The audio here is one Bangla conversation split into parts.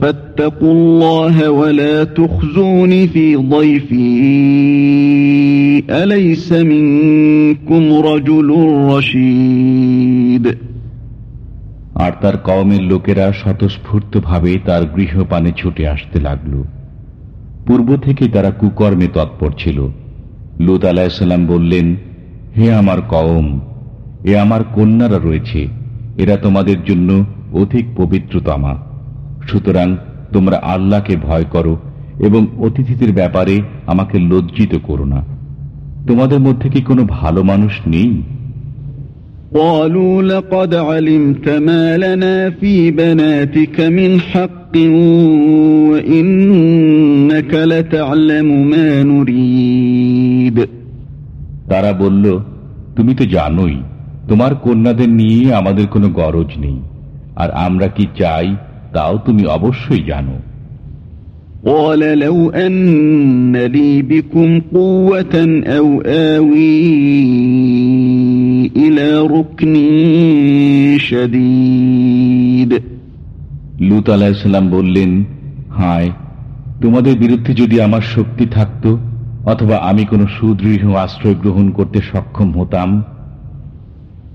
فاتقوا الله ولا تخزون في ضيفي أليس منكم رجل رشيد আর তার কওমের লোকেরা স্বতঃস্ফূর্তভাবে তার গৃহপানে ছুটে আসতে লাগল পূর্ব থেকে তারা কুকর্মে তৎপর ছিল লুত আলাহিসাল্লাম বললেন হে আমার কওম এ আমার কন্যারা রয়েছে এরা তোমাদের জন্য অধিক পবিত্রতমা সুতরাং তোমরা আল্লাহকে ভয় করো এবং অতিথিদের ব্যাপারে আমাকে লজ্জিত করো না তোমাদের মধ্যে কি কোনো ভালো মানুষ নেই قالوا لقد علمت ما لنا في بناتك من حق وإنك لتعلم ما نريد তারা বলল তুমি তো জানোই তোমার কন্যাদের নিয়ে আমাদের কোনো গরজ নেই আর আমরা কি চাই তাও তুমি অবশ্যই জানো قال لو أن لي بكم قوة أو آوي إلى ركن شديد লুত আলাহিসাল্লাম বললেন হায় তোমাদের বিরুদ্ধে যদি আমার শক্তি থাকত অথবা আমি কোনো সুদৃঢ় আশ্রয় গ্রহণ করতে সক্ষম হতাম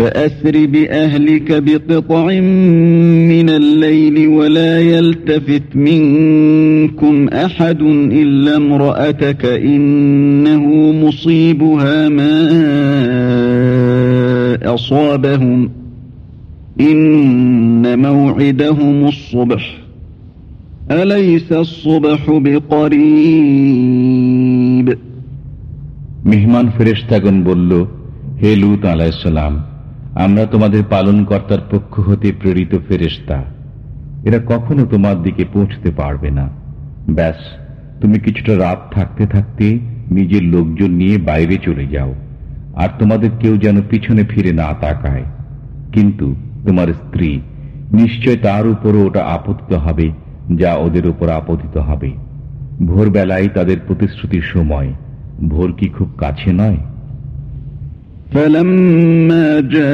فأسر بأهلك بقطع من الليل ولا يلتفت منكم أحد إلا امرأتك إنه مصيبها ما أصابهم. إن موعدهم الصبح. أليس الصبح بقريب؟ مهمان فرشتاگن بولو هي لوط عليه السلام আমরা তোমাদের পালনকর্তার পক্ষ হতে প্রেরিত ফেরেশতা। এরা কখনো তোমার দিকে পৌঁছতে পারবে না। ব্যাস, তুমি কিছুটা রাত থাকতে থাকতে নিজের লোকজন নিয়ে বাইরে চলে যাও, আর তোমাদের কেউ যেন পিছনে ফিরে না তাকায়। কিন্তু তোমার স্ত্রী নিশ্চয় তার উপরও ওটা আপতিত হবে, যা ওদের উপর আপতিত হবে। ভোরবেলায় তাদের প্রতিশ্রুতির সময়, ভোর কি খুব কাছে নয়? فلما جاء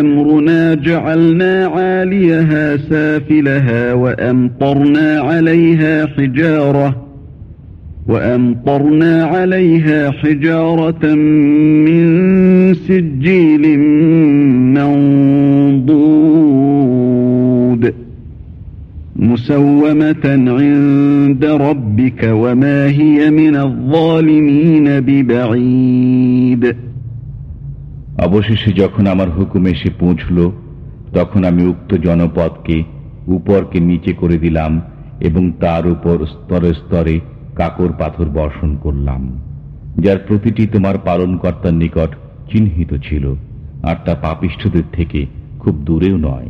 أمرنا جعلنا عاليها سافلها وأمطرنا عليها حجارة وأمطرنا عليها حجارة من سجيل مسومة عند ربك وما هي من الظالمين ببعيد অবশেষে যখন আমার হুকুম এসে পৌঁছল তখন আমি উক্ত জনপদকে উপরকে নিচে করে দিলাম এবং তার উপর স্তরে স্তরে কাকর পাথর বর্ষণ করলাম যার প্রতিটি তোমার পালনকর্তার নিকট চিহ্নিত ছিল আর তা পাপিষ্ঠদের থেকে খুব দূরেও নয়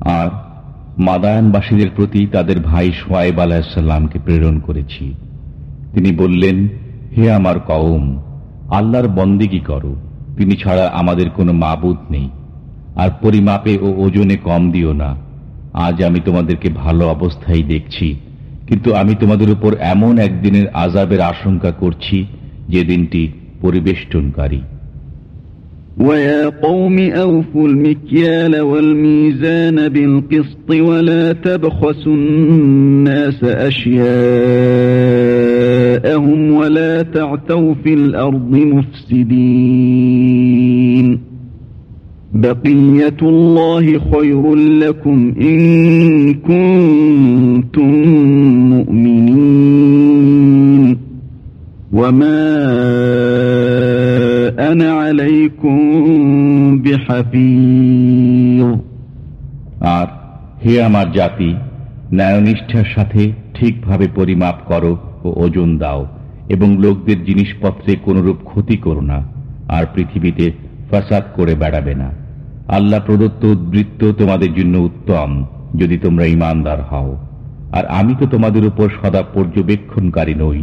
আর মাদায়নবাসীদের প্রতি তাদের ভাই সোয়াইব আলাহিসাল্লামকে প্রেরণ করেছি। তিনি বললেন, হে আমার কওম, আল্লাহর বন্দিগি করো? তিনি ছাড়া আমাদের কোনো মাবুদ নেই। আর পরিমাপে ও ওজনে কম দিও না। আজ আমি তোমাদেরকে ভালো অবস্থায় দেখছি, কিন্তু আমি তোমাদের উপর এমন একদিনের আজাবের আশঙ্কা করছি যে দিনটি পরিবেষ্টনকারী ويا قوم أوفوا المكيال والميزان بالقسط ولا تبخسوا الناس أشياءهم ولا تعتوا في الأرض مفسدين بقية الله خير لكم إن كنتم مؤمنين আর হে আমার জাতি, ন্যায়নিষ্ঠার সাথে ঠিকভাবে পরিমাপ করো ও ওজন দাও, এবং লোকদের জিনিসপত্রে কোনরূপ ক্ষতি করো না, আর পৃথিবীতে ফাসাদ করে বেড়াবে না। আল্লাহ প্রদত্ত উদ্বৃত্ত তোমাদের জন্য উত্তম, যদি তোমরা ইমানদার হও। আর আমি তো তোমাদের উপর সদা পর্যবেক্ষণকারী নই।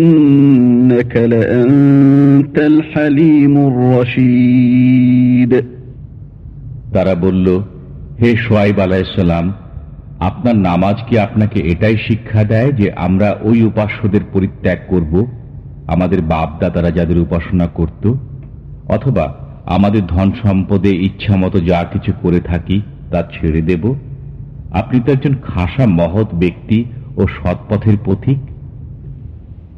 إنك لأنت الحليم الرشيد তারা বলল হে সোয়াইব আলাইসাল্লাম আপনার নামাজ কি আপনাকে এটাই শিক্ষা দেয় যে আমরা ওই উপাস্যদের পরিত্যাগ করব আমাদের বাপ দাদারা যাদের উপাসনা করত অথবা আমাদের ধন সম্পদে ইচ্ছা মতো যা কিছু করে থাকি তা ছেড়ে দেব আপনি তো একজন খাসা মহৎ ব্যক্তি ও সৎপথের পথিক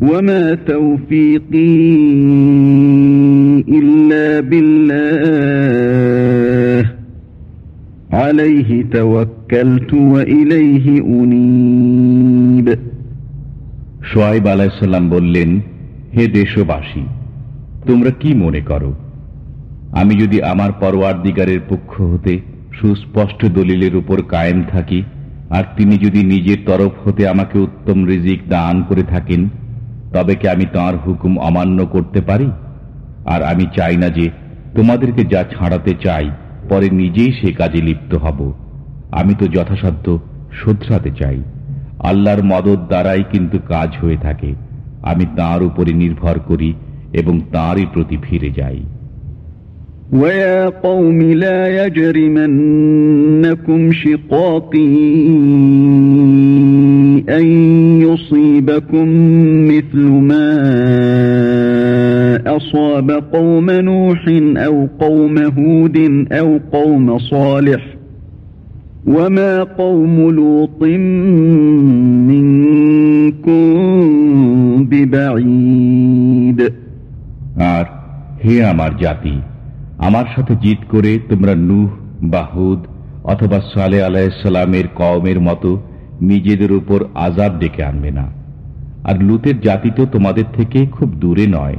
وما توفيقي إلا بالله عليه توكلت وإليه أنيب সোয়াইব আলাইসাল্লাম বললেন হে দেশবাসী তোমরা কি মনে করো আমি যদি আমার পরওয়ার দিগারের পক্ষ হতে সুস্পষ্ট দলিলের উপর কায়েম থাকি আর তিনি যদি নিজের তরফ হতে আমাকে উত্তম রিজিক দান করে থাকেন তবে কি আমি তাঁর হুকুম অমান্য করতে পারি আর আমি চাই না যে তোমাদেরকে যা ছাড়াতে চাই পরে নিজেই সে কাজে লিপ্ত হব আমি তো যথাসাধ্য শোধরাতে চাই আল্লাহর মদত দ্বারাই কিন্তু কাজ হয়ে থাকে আমি তাঁর উপরে নির্ভর করি এবং তাঁরই প্রতি ফিরে যাই ويا قوم لا يجرمنكم شقاقي أن يصيبكم أصاب قوم نوح أو قوم هود أو قوم صالح وما قوم لوط منكم ببعيد আর হে আমার জাতি আমার সাথে জিত করে তোমরা নূহ বাহুদ অথবা সালে আলাইসালামের কওমের মতো নিজেদের উপর আজাব ডেকে আনবে না আর লুতের জাতি তো তোমাদের থেকে খুব দূরে নয়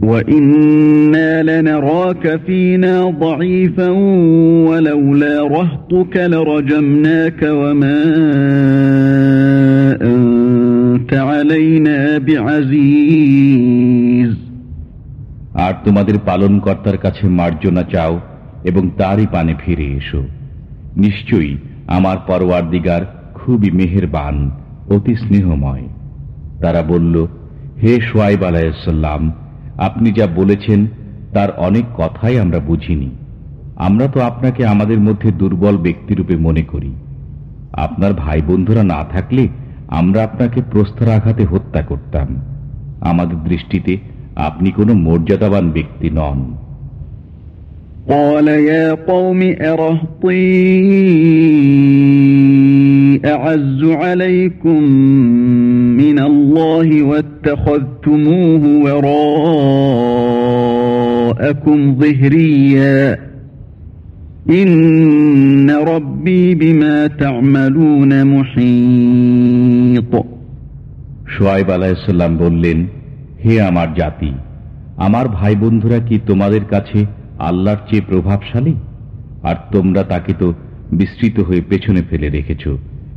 وإنا لنراك فينا ضعيفا ولولا رهطك لرجمناك وما أنت علينا بعزيز আর তোমাদের পালনকর্তার কাছে মার্জনা চাও এবং তারই পানে ফিরে এসো নিশ্চয়ই আমার পরওয়ার দিগার খুবই মেহেরবান অতি স্নেহময় তারা বলল হে সোয়াইব আলাইসাল্লাম আপনি যা বলেছেন তার অনেক কথাই আমরা বুঝিনি আমরা তো আপনাকে আমাদের মধ্যে দুর্বল ব্যক্তিরূপে মনে করি আপনার ভাই বন্ধুরা না থাকলে আমরা আপনাকে প্রস্তরাঘাতে হত্যা করতাম আমাদের দৃষ্টিতে আপনি কোনো মর্যাদাবান ব্যক্তি নন قال يا قوم أرهطي أعز عليكم من الله واتخذتموه وراءكم ظهريا إن ربي بما تعملون محيط সোয়াইব আলাহিসাল্লাম বললেন হে আমার জাতি আমার ভাই বন্ধুরা কি তোমাদের কাছে আল্লাহর চেয়ে প্রভাবশালী আর তোমরা তাকে তো বিস্তৃত হয়ে পেছনে ফেলে রেখেছ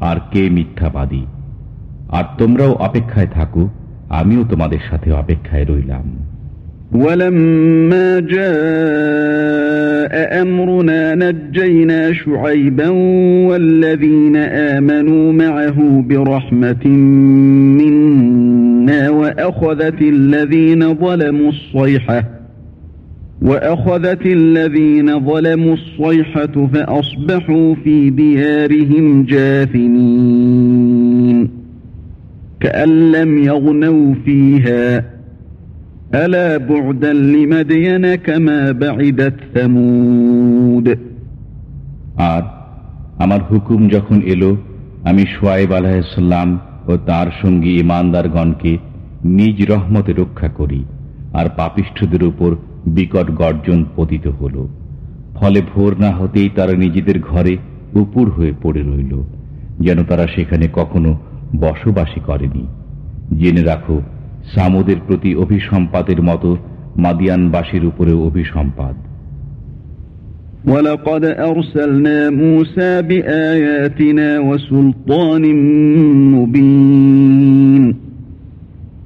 আর কে মিথ্যাবাদী আর তোমরাও অপেক্ষায় থাকো আমিও তোমাদের সাথে অপেক্ষায় রইলাম ولما جاء أمرنا نجينا شعيبا والذين آمنوا معه برحمة منا وأخذت الذين ظلموا الصيحة وأخذت الذين ظلموا الصيحة فأصبحوا في ديارهم جاثمين كأن لم يغنوا فيها ألا بعدا لمدين كما بعدت ثمود আর আমার হুকুম যখন এলো আমি সোয়াইব আলাহিসাল্লাম ও তার সঙ্গী ইমানদারগণকে নিজ রহমতে রক্ষা করি আর পাপিষ্ঠদের উপর বিকট গর্জন পতিত হল ফলে ভোর না হতেই তারা নিজেদের ঘরে উপুর হয়ে পড়ে রইল যেন তারা সেখানে কখনো বসবাসী করেনি জেনে রাখো সামুদের প্রতি অভিসম্পাদের মতো মাদিয়ানবাসীর উপরেও অভিসম্পাদ ولقد أرسلنا موسى بآياتنا وسلطان مبين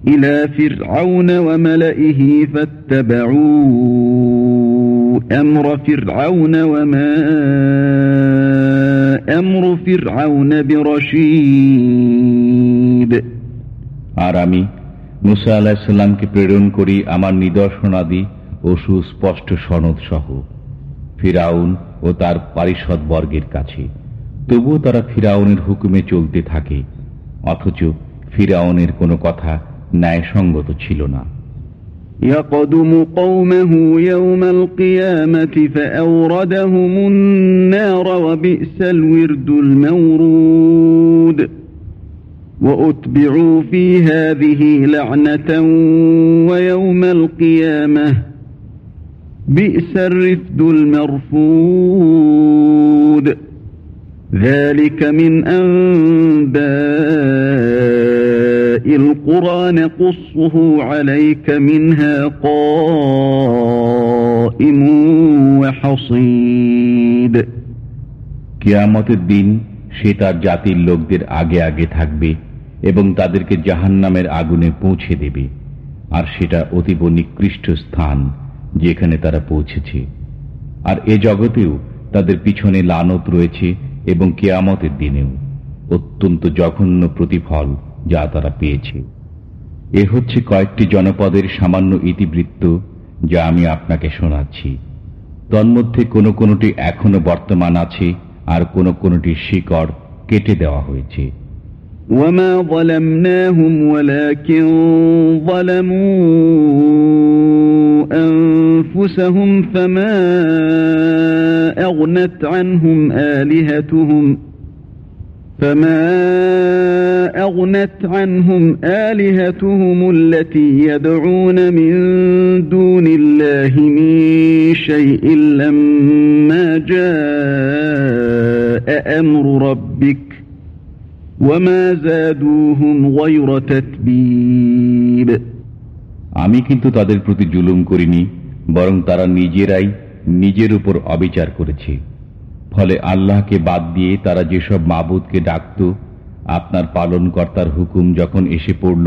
إلى فرعون وملئه فاتبعوا أمر فرعون وما أمر فرعون برشيد আর আমি মুসা আলাহিসাল্লামকে প্রেরণ করি আমার নিদর্শনাদি ও সুস্পষ্ট সনদ সহ ফিরাউন ও তার পারিষদ বর্গের কাছে তবুও তারা ফিরাউনের হুকুমে চলতে থাকে অথচ ফিরাউনের কোনো কথা ন্যায়সঙ্গত ছিল না يقدم قومه يوم القيامة فأوردهم النار وبئس الورد المورود وأتبعوا في هذه لعنة ويوم القيامة بئس الرفد المرفود ذلك من أنباء القرى نقصه عليك منها قائم وحصيد কেয়ামতের দিন সে তার জাতির লোকদের আগে আগে থাকবে এবং তাদেরকে জাহান্নামের আগুনে পৌঁছে দেবে আর সেটা অতীব নিকৃষ্ট স্থান যেখানে তারা পৌঁছেছে আর এ জগতেও তাদের পিছনে লানত রয়েছে এবং কেয়ামতের দিনেও অত্যন্ত জঘন্য প্রতিফল যা তারা পেয়েছে এ হচ্ছে কয়েকটি জনপদের সামান্য ইতিবৃত্ত যা আমি আপনাকে শোনাচ্ছি তন্মধ্যে কোনো কোনোটি এখনো বর্তমান আছে আর কোনো কোনোটি শিকড় কেটে দেওয়া হয়েছে وما ظلمناهم ولكن ظلموا أنفسهم فما أغنت عنهم آلهتهم فما أغنت عنهم آلهتهم التي يدعون من دون الله من شيء لما جاء أمر ربك وما زادوهم غير تتبيب আমি কিন্তু তাদের প্রতি জুলুম করিনি বরং তারা নিজেরাই নিজের উপর অবিচার করেছে ফলে আল্লাহকে বাদ দিয়ে তারা যেসব মাবুদকে ডাকত আপনার পালনকর্তার হুকুম যখন এসে পড়ল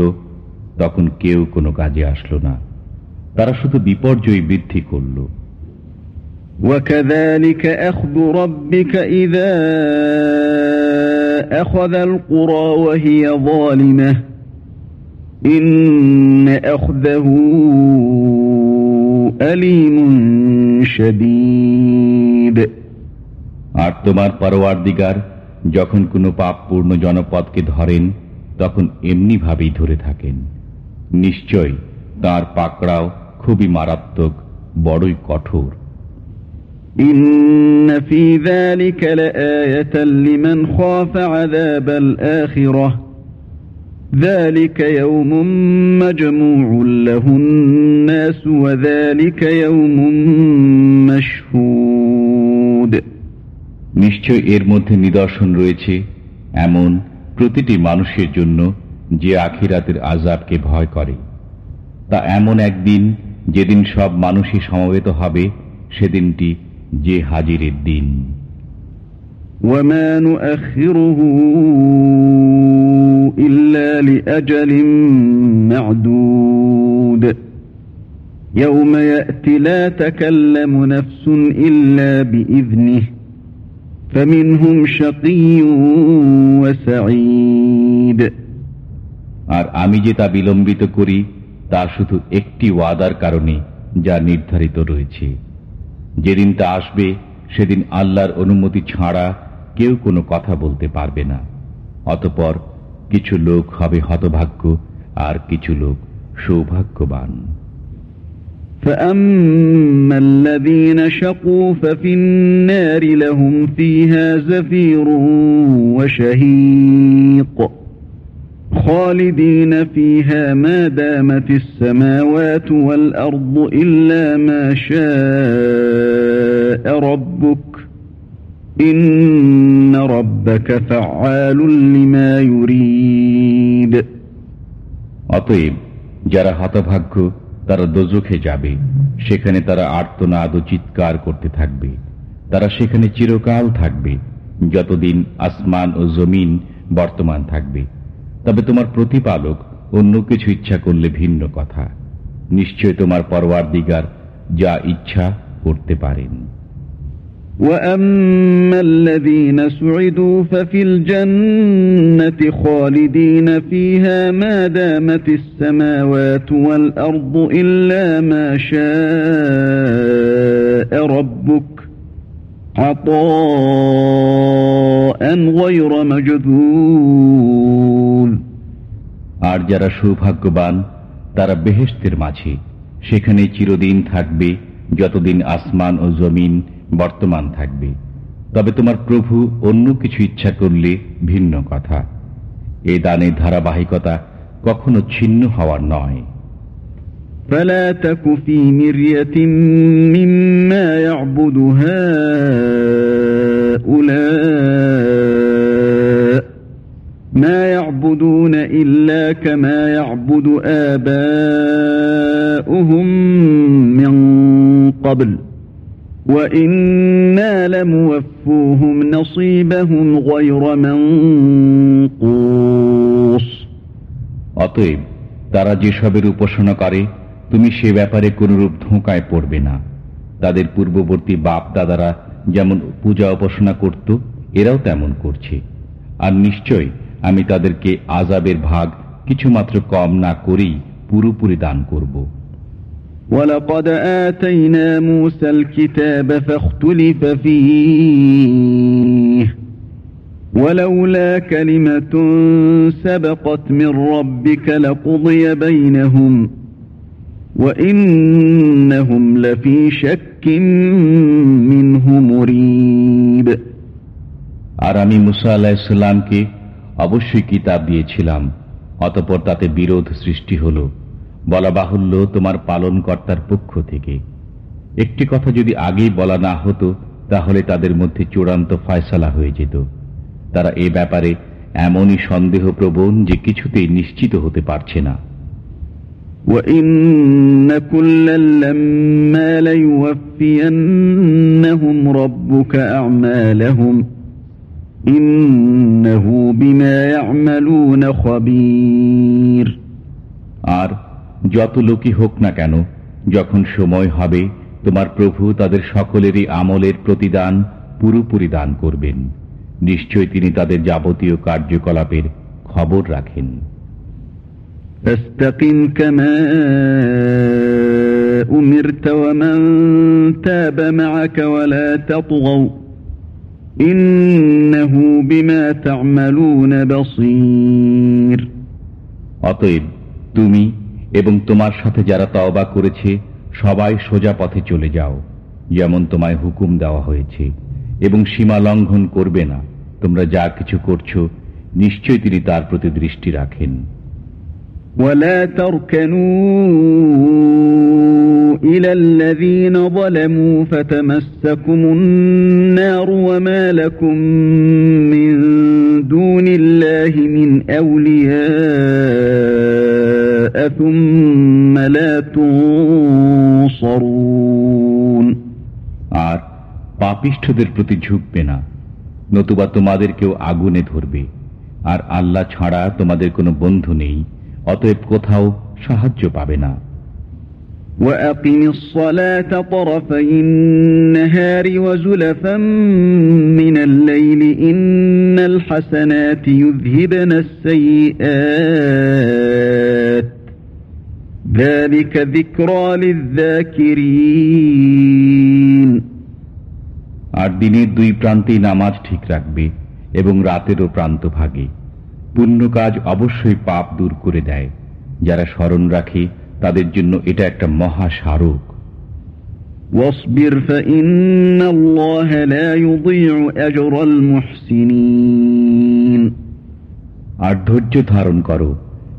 তখন কেউ কোনো কাজে আসলো না তারা শুধু বিপর্যয় বৃদ্ধি করল وكذلك أخذ ربك إذا أخذ القرى وهي ظالمة إن أخذه أليم شديد আর তোমার পরওয়ার দিগার যখন কোনো পাপপূর্ণ জনপদকে ধরেন তখন এমনি ভাবেই ধরে থাকেন নিশ্চয় তার পাকড়াও খুবই মারাত্মক বড়ই কঠোর إن في ذلك لآية لمن خاف عذاب الآخرة ذلك يوم مجموع له الناس وذلك يوم مشهود নিশ্চয় এর মধ্যে নিদর্শন রয়েছে এমন প্রতিটি মানুষের জন্য যে আখিরাতের আজাবকে ভয় করে তা এমন একদিন যেদিন সব মানুষই সমবেত হবে সেদিনটি যে হাজিরের দিন وما نؤخره إلا لأجل معدود يوم يأتي لا تكلم نفس إلا بإذنه فمنهم شقي وسعيد আর আমি যে তা বিলম্বিত করি, তা শুধু একটি ওয়াদার কারণে যা নির্ধারিত রয়েছে। যেদিন তা আসবে, সেদিন আল্লাহর অনুমতি ছাড়া কেউ কোনো কথা বলতে পারবে না। অতপর কিছু লোক হবে হতভাগ্য আর কিছু লোক সৌভাগ্যবান। فأما الذين شقوا ففي النار لهم فيها زفير وشهيق خالدين فيها ما دامت السماوات والأرض إلا ما شاء ربك إن ربك فعال لما يريد অতএব যারা হতভাগ্য তারা দোজখে যাবে। সেখানে তারা আর্তনাদ ও চিৎকার করতে থাকবে। তারা সেখানে চিরকাল থাকবে, যতদিন আসমান ও জমিন বর্তমান থাকবে। তবে তোমার প্রতিপালক অন্য কিছু ইচ্ছা করলে ভিন্ন কথা। নিশ্চয় তোমার পরওয়ার দিগার যা ইচ্ছা করতে পারেন। وأما الذين سعدوا ففي الجنة خالدين فيها ما دامت السماوات والأرض إلا ما شاء ربك عطاء غير مجذوذ আর যারা সৌভাগ্যবান তারা বেহেস্তের মাঝে সেখানে চিরদিন থাকবে যতদিন আসমান ও জমিন বর্তমান থাকবে তবে তোমার প্রভু অন্য কিছু ইচ্ছা করলে ভিন্ন কথা এ দানের ধারাবাহিকতা কখনো ছিন্ন হওয়ার নয় فلا تك في مرية مما يعبد هؤلاء ما يعبدون إلا كما يعبد آباؤهم من قبل وإنا لموفوهم نصيبهم غير منقوص অতএব তারা যেসবের উপাসনা করে তুমি সে ব্যাপারে কোনরূপ ধোঁকায় পড়বে না তাদের পূর্ববর্তী বাপ দাদারা যেমন পূজা উপাসনা করত এরাও তেমন করছে আর নিশ্চয় আমি তাদেরকে আজাবের ভাগ কিছুমাত্র কম না করেই পুরোপুরি দান করব ولقد آتينا موسى الكتاب فاختلف فيه ولولا كلمة سبقت من ربك لقضي بينهم وإنهم لفي شك منه مريب আর আমি মুসা আলাহিসাল্লামকে অবশ্যই কিতাব দিয়েছিলাম অতপর তাতে বিরোধ সৃষ্টি হল বলা বাহুল্য তোমার পালনকর্তার পক্ষ থেকে। একটি কথা যদি আগেই বলা না হতো তাহলে তাদের মধ্যে চূড়ান্ত ফয়সালা হয়ে যেত। তারা এ ব্যাপারে এমনই সন্দেহ প্রবণ যে কিছুতেই নিশ্চিত হতে পারছে না। আর যত লোকই হোক না কেন যখন সময় হবে তোমার প্রভু তাদের সকলেরই আমলের প্রতিদান পুরোপুরি দান করবেন নিশ্চয় তিনি তাদের যাবতীয় কার্যকলাপের খবর রাখেন فاستقم كما أمرت ومن تاب معك ولا تطغوا إنه بما تعملون بصير অতএব তুমি এবং তোমার সাথে যারা তওবা করেছে সবাই সোজা পথে চলে যাও যেমন তোমায় হুকুম দেওয়া হয়েছে এবং সীমা লঙ্ঘন করবে না তোমরা যা কিছু করছো নিশ্চয় তিনি তার প্রতি দৃষ্টি রাখেন ولا تركنوا إلى الذين ظلموا فتمسكم النار وما لكم من دون الله من أولياء ثم لا تنصرون আর পাপিষ্ঠদের প্রতি ঝুঁকবে না নতুবা তোমাদেরকেও আগুনে ধরবে আর আল্লাহ ছাড়া তোমাদের কোনো বন্ধু নেই অতএব কোথাও সাহায্য পাবে না وأقم الصلاة طرفي النهار وزلفا من الليل إن الحسنات يذهبن السيئات ذلك ذكرى للذاكرين আর দিনের দুই প্রান্তেই নামাজ ঠিক রাখবে এবং রাতেরও প্রান্ত ভাগে পুণ্য কাজ অবশ্যই পাপ দূর করে দেয় যারা স্মরণ রাখে তাদের জন্য এটা একটা মহা স্মারক واصبر فإن الله لا يضيع أجر المحسنين আর ধৈর্য ধারণ করো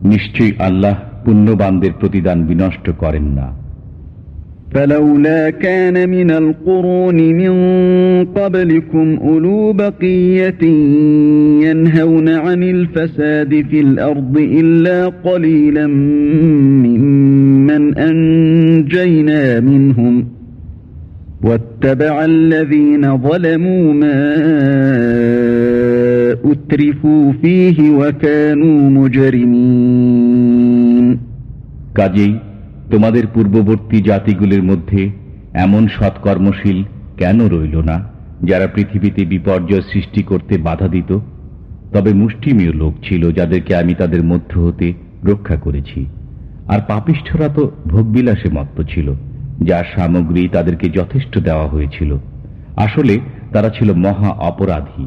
নিশ্চয়ই আল্লাহ পুণ্যবানদের প্রতিদান বিনষ্ট করেন না فلولا كان من القرون من قبلكم أولو بقية ينهون عن الفساد في الأرض إلا قليلا ممن أنجينا منهم واتبع الذين ظلموا ما أترفوا فيه وكانوا مجرمين কাজেই তোমাদের পূর্ববর্তী জাতিগুলির মধ্যে এমন সৎকর্মশীল কেন রইল না, যারা পৃথিবীতে বিপর্যয় সৃষ্টি করতে বাধা দিত? তবে মুষ্টিমীয় লোক ছিল যাদেরকে আমি তাদের মধ্য হতে রক্ষা করেছি। আর পাপিষ্ঠরা তো ভোগবিলাসে মত্ত ছিল যার সামগ্রী তাদেরকে যথেষ্ট দেওয়া হয়েছিল। আসলে তারা ছিল মহা অপরাধী।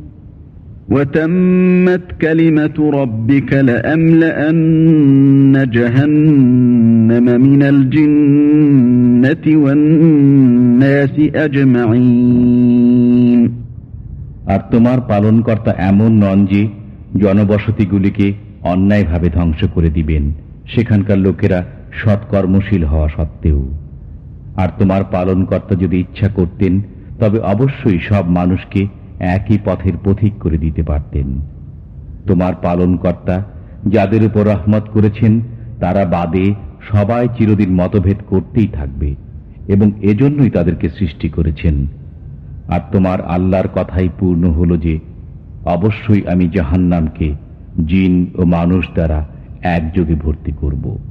وتمت كلمة ربك لأملأن جهنم من الجنة والناس أجمعين আর তোমার পালনকর্তা এমন নন যে জনবসতিগুলিকে অন্যায়ভাবে ধ্বংস করে দিবেন সেখানকার লোকেরা সৎকর্মশীল হওয়া সত্ত্বেও আর তোমার পালনকর্তা যদি ইচ্ছা করতেন তবে অবশ্যই সব মানুষকে একই পথের পথিক করে দিতে পারতেন। তোমার পালনকর্তা, যাদের উপর রহমত করেছেন, তারা বাদে সবাই চিরদিন মতভেদ করতেই থাকবে এবং এজন্যই তাদেরকে সৃষ্টি করেছেন। আর তোমার আল্লাহর কথাই পূর্ণ হল যে, অবশ্যই আমি জাহান্নামকে জিন ও মানুষ দ্বারা একযোগে ভর্তি করব।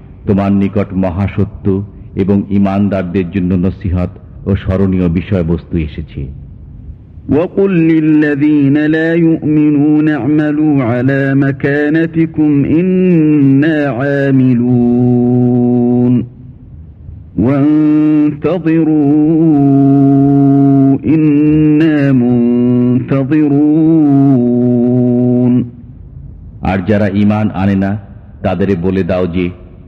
তোমার নিকট মহাসত্য এবং ইমানদারদের জন্য নসিহত ও স্মরণীয় বিষয়বস্তু এসেছে وقل للذين لا يؤمنون اعملوا على مكانتكم إنا عاملون وانتظروا إنا منتظرون আর যারা ইমান আনে না তাদের বলে দাও যে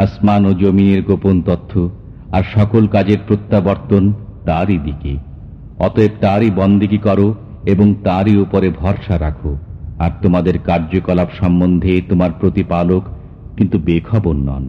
আসমান ও জমিনের গোপন তথ্য আর সকল কাজের প্রত্যাবর্তন তারই দিকে। অতএব তারই বন্দিকি করো এবং তারই উপরে ভরসা রাখো। আর তোমাদের কার্যকলাপ সম্বন্ধে তোমার প্রতিপালক কিন্তু বেখবর নন।